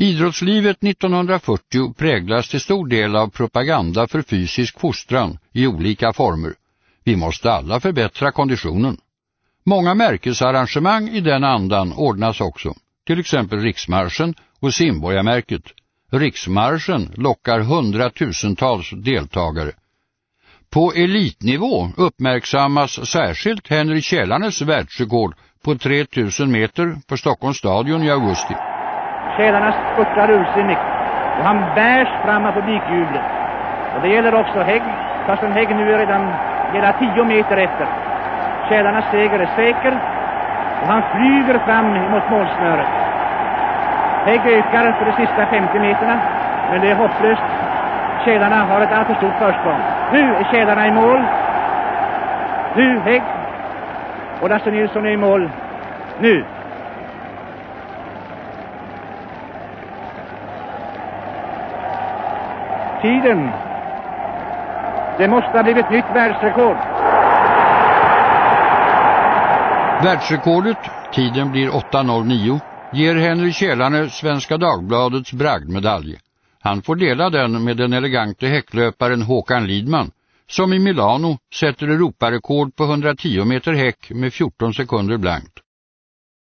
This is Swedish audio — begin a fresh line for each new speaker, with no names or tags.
Idrottslivet 1940 präglas till stor del av propaganda för fysisk fostran i olika former. Vi måste alla förbättra konditionen. Många märkesarrangemang i den andan ordnas också, till exempel riksmarschen och simborgarmärket. Riksmarschen lockar hundratusentals deltagare. På elitnivå uppmärksammas särskilt Henry Källarnes världsrekord på 3000 meter på Stockholms stadion i augusti.
Källarna spurtar ursinnigt och han bärs fram av publikjublet. Och det gäller också Hägg, fastän Hägg nu är redan hela tio meter efter. Källarnas seger är säker och han flyger fram mot målsnöret. Hägg ökar för de sista 50 meterna, men det är hopplöst. Tjädarna har ett alltför stort försprång. Nu är tjädarna i mål. Nu Hägg. Och Lasse Nilsson är i mål. Nu. Tiden. Det måste ha blivit nytt världsrekord.
Världsrekordet, tiden blir 8.09, ger Henry Kjellane Svenska Dagbladets bragdmedalj. Han får dela den med den elegante häcklöparen Håkan Lidman som i Milano sätter Europarekord på 110 meter häck med 14 sekunder blankt.